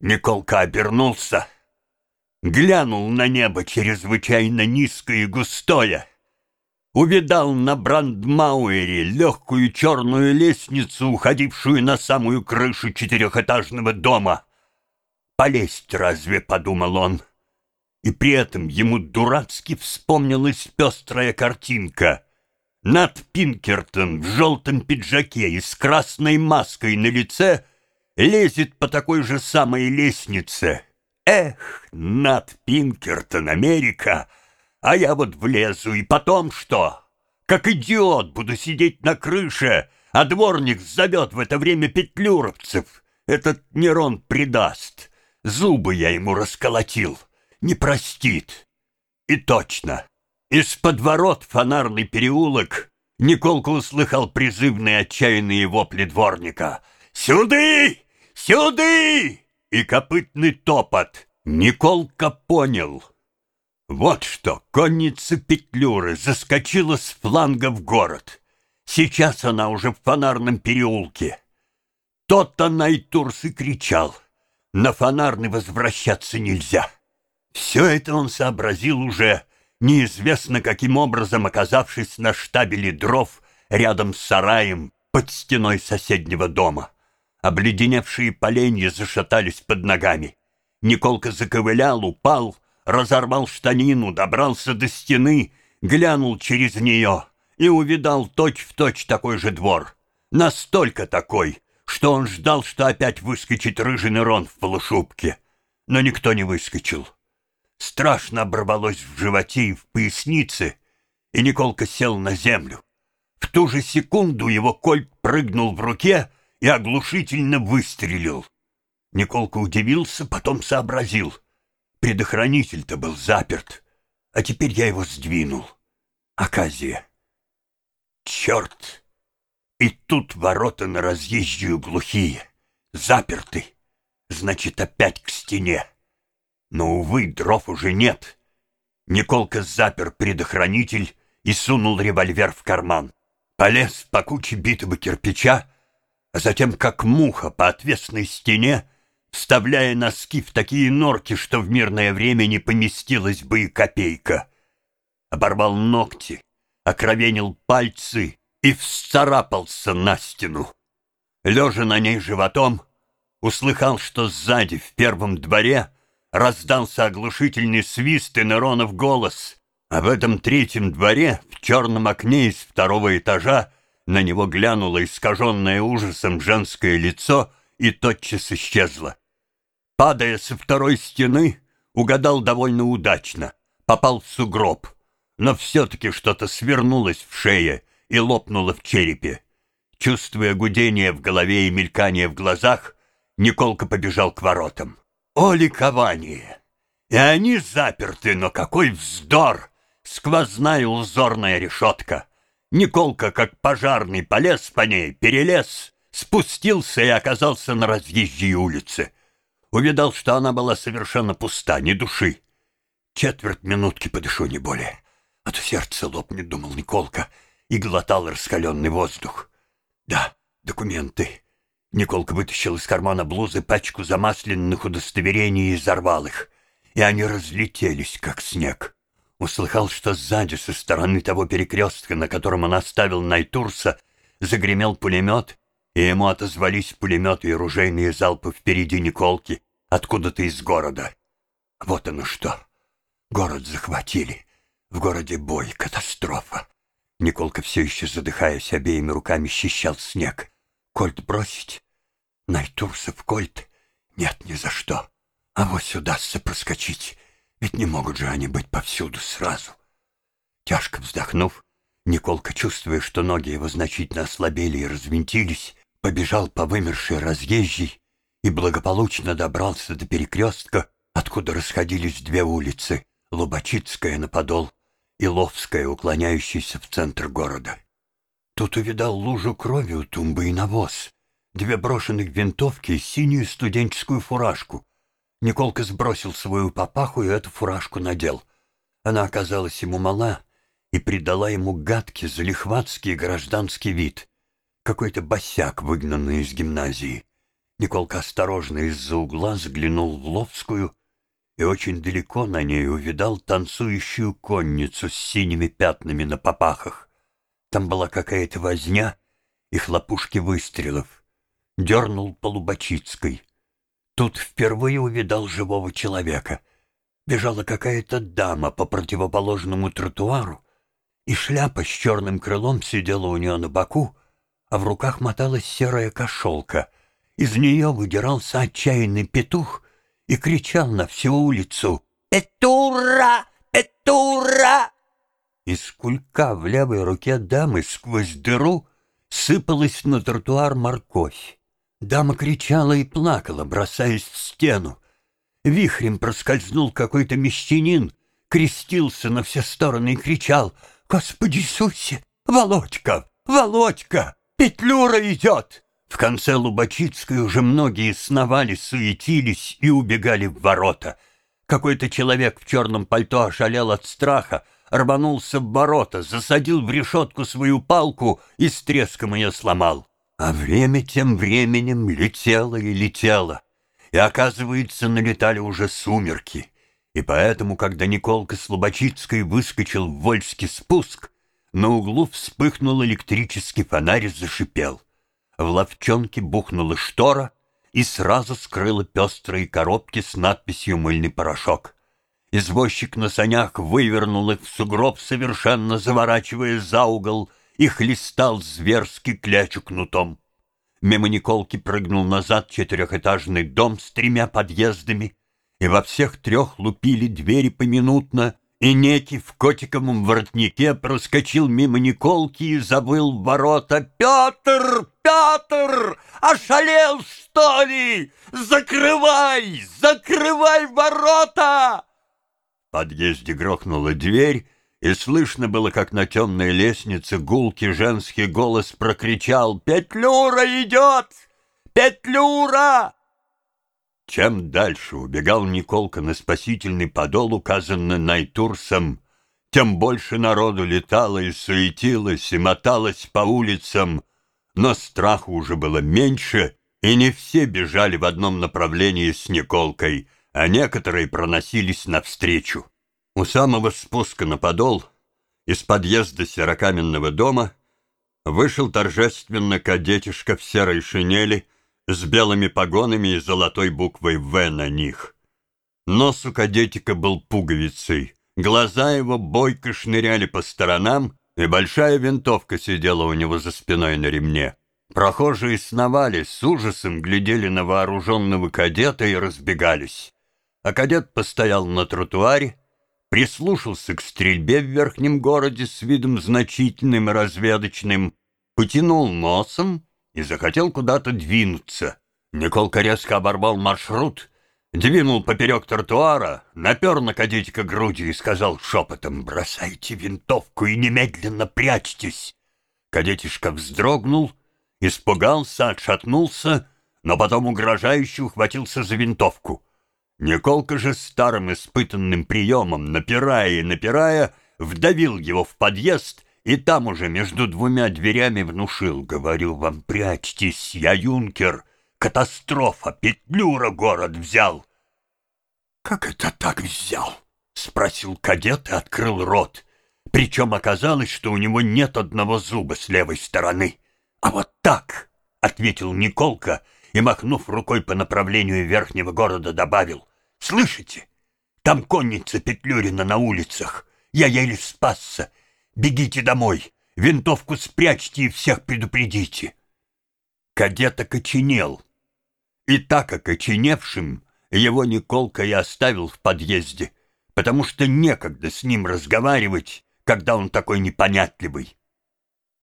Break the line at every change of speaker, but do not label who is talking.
Николка обернулся, глянул на небо чрезвычайно низкое и густое, увидал на Брандмауэре легкую черную лестницу, уходившую на самую крышу четырехэтажного дома. «Полезть разве?» — подумал он. И при этом ему дурацки вспомнилась пестрая картинка. Над Пинкертон в желтом пиджаке и с красной маской на лице лезет по такой же самой лестнице. Эх, Над Пинкертон, Америка, а я вот влезу, и потом что? Как идиот буду сидеть на крыше, а дворник зовет в это время петлюровцев. Этот Нерон предаст. Зубы я ему расколотил. Не простит. И точно. Из-под ворот фонарный переулок Николка услыхал призывные отчаянные вопли дворника. «Сюды! Сюды!» И копытный топот. Николка понял. Вот что, конница Петлюры заскочила с фланга в город. Сейчас она уже в фонарном переулке. Тот-то Найтурс и кричал. На фонарный возвращаться нельзя. Все это он сообразил уже неизвестно каким образом оказавшись на штабеле дров рядом с сараем под стеной соседнего дома. Обледеневшие поленья зашатались под ногами. Николка заковылял, упал, разорвал штанину, добрался до стены, глянул через нее и увидал точь-в-точь точь такой же двор. Настолько такой, что он ждал, что опять выскочит рыжий Нерон в полушубке. Но никто не выскочил. Страшно оборвалось в животе и в пояснице, и Николка сел на землю. В ту же секунду его кольт прыгнул в руке и оглушительно выстрелил. Николка удивился, потом сообразил. Предохранитель-то был заперт, а теперь я его сдвинул. Аказия. Черт! И тут ворота на разъезжую глухие, заперты. Значит, опять к стене. Но, увы, дров уже нет. Николка запер предохранитель и сунул револьвер в карман. Полез по куче битого кирпича, а затем, как муха по отвесной стене, вставляя носки в такие норки, что в мирное время не поместилась бы и копейка. Оборвал ногти, окровенил пальцы и всцарапался на стену. Лежа на ней животом, услыхал, что сзади, в первом дворе, раздался оглушительный свист и Неронов голос. А в этом третьем дворе, в черном окне из второго этажа, на него глянуло искаженное ужасом женское лицо и тотчас исчезло. Падая со второй стены, угадал довольно удачно, попал в сугроб, но все-таки что-то свернулось в шее и лопнуло в черепе. Чувствуя гудение в голове и мелькание в глазах, Николка побежал к воротам. О, ликование! И они заперты, но какой вздор! Сквозная узорная решетка. Николка, как пожарный, полез по ней, перелез, спустился и оказался на разъезжей улице. Увидал, что она была совершенно пуста, ни души. Четверть минутки подышу, не более. А то сердце лопнет, думал Николка, и глотал раскаленный воздух. Да, документы. Николка вытащил из кармана блузы пачку замасленных удостоверений и взорвал их. И они разлетелись, как снег. Услыхал, что сзади, со стороны того перекрестка, на котором он оставил Найтурса, загремел пулемет, и ему отозвались пулеметы и ружейные залпы впереди Николки, откуда-то из города. Вот оно что. Город захватили. В городе бой, катастрофа. Николка все еще, задыхаясь, обеими руками счищал снег. Кольт бросить? Найтурсов кольт? Нет, ни за что. А вот сюда проскочить, ведь не могут же они быть повсюду сразу. Тяжко вздохнув, Николка, чувствуя, что ноги его значительно ослабели и развинтились, побежал по вымершей разъезжей и благополучно добрался до перекрестка, откуда расходились две улицы — Лобачицкая на Подол и Ловская, уклоняющаяся в центр города. Тут увидал лужу крови у тумбы и навоз, две брошенных винтовки и синюю студенческую фуражку. Николка сбросил свою папаху и эту фуражку надел. Она оказалась ему мала и придала ему гадкий, залихватский гражданский вид. Какой-то босяк, выгнанный из гимназии. Николка осторожно из-за угла заглянул в Ловскую и очень далеко на ней увидал танцующую конницу с синими пятнами на попахах. Там была какая-то возня и хлопушки выстрелов. Дернул по Лубачицкой. Тут впервые увидал живого человека. Бежала какая-то дама по противоположному тротуару, и шляпа с черным крылом сидела у нее на боку, а в руках моталась серая кошелка. Из нее выдирался отчаянный петух и кричал на всю улицу «Петура! Петура!» Из кулька в левой руке дамы сквозь дыру сыпалась на тротуар морковь. Дама кричала и плакала, бросаясь в стену. Вихрем проскользнул какой-то мещанин, крестился на все стороны и кричал «Господи Иисусе! Володька! Володька! Петлюра идет!» В конце Лубачицкой уже многие сновали, суетились и убегали в ворота. Какой-то человек в черном пальто ошалел от страха, рванулся в ворота, засадил в решетку свою палку и с треском ее сломал. А время тем временем летело и летело, и, оказывается, налетали уже сумерки. И поэтому, когда Николка Слободчицкой выскочил в Вольский спуск, на углу вспыхнул электрический фонарь и зашипел. В ловчонке бухнула штора и сразу скрыла пестрые коробки с надписью «Мыльный порошок». Извозчик на санях вывернул их в сугроб, совершенно заворачивая за угол — и хлестал зверски клячу кнутом. Мимо Николки прыгнул назад четырехэтажный дом с тремя подъездами, и во всех трех лупили двери поминутно, и некий в котиковом воротнике проскочил мимо Николки и забыл в ворота «Петр! Петр! Ошалел, что ли? Закрывай! Закрывай ворота!» В подъезде грохнула дверь, и слышно было, как на темной лестнице гулкий женский голос прокричал «Петлюра идет! Петлюра!» Чем дальше убегал Николка на спасительный подол, указанный Найтурсом, тем больше народу летало и суетилось, и моталось по улицам, но страху уже было меньше, и не все бежали в одном направлении с Николкой, а некоторые проносились навстречу. У самого спуска на подол из подъезда серокаменного дома вышел торжественно кадетишка в серой шинели с белыми погонами и золотой буквой «В» на них. Нос у кадетика был пуговицей, глаза его бойко шныряли по сторонам, и большая винтовка сидела у него за спиной на ремне. Прохожие сновали, с ужасом глядели на вооруженного кадета и разбегались. А кадет постоял на тротуаре, прислушался к стрельбе в верхнем городе с видом значительным и разведочным, потянул носом и захотел куда-то двинуться. Николка резко оборвал маршрут, двинул поперек тротуара, напер на кадетика грудью и сказал шепотом «Бросайте винтовку и немедленно прячьтесь». Кадетишка вздрогнул, испугался, отшатнулся, но потом угрожающе ухватился за винтовку. Николка же старым испытанным приемом, напирая и напирая, вдавил его в подъезд и там уже между двумя дверями внушил. Говорю вам, прячьтесь, я юнкер. Катастрофа, Петлюра город взял. Как это так взял? Спросил кадет и открыл рот. Причем оказалось, что у него нет одного зуба с левой стороны. А вот так, ответил Николка, — и, махнув рукой по направлению верхнего города, добавил «Слышите? Там конница Петлюрина на улицах. Я еле спасся. Бегите домой, винтовку спрячьте и всех предупредите». Кадет окоченел. И так окоченевшим его Николка и оставил в подъезде, потому что некогда с ним разговаривать, когда он такой непонятливый.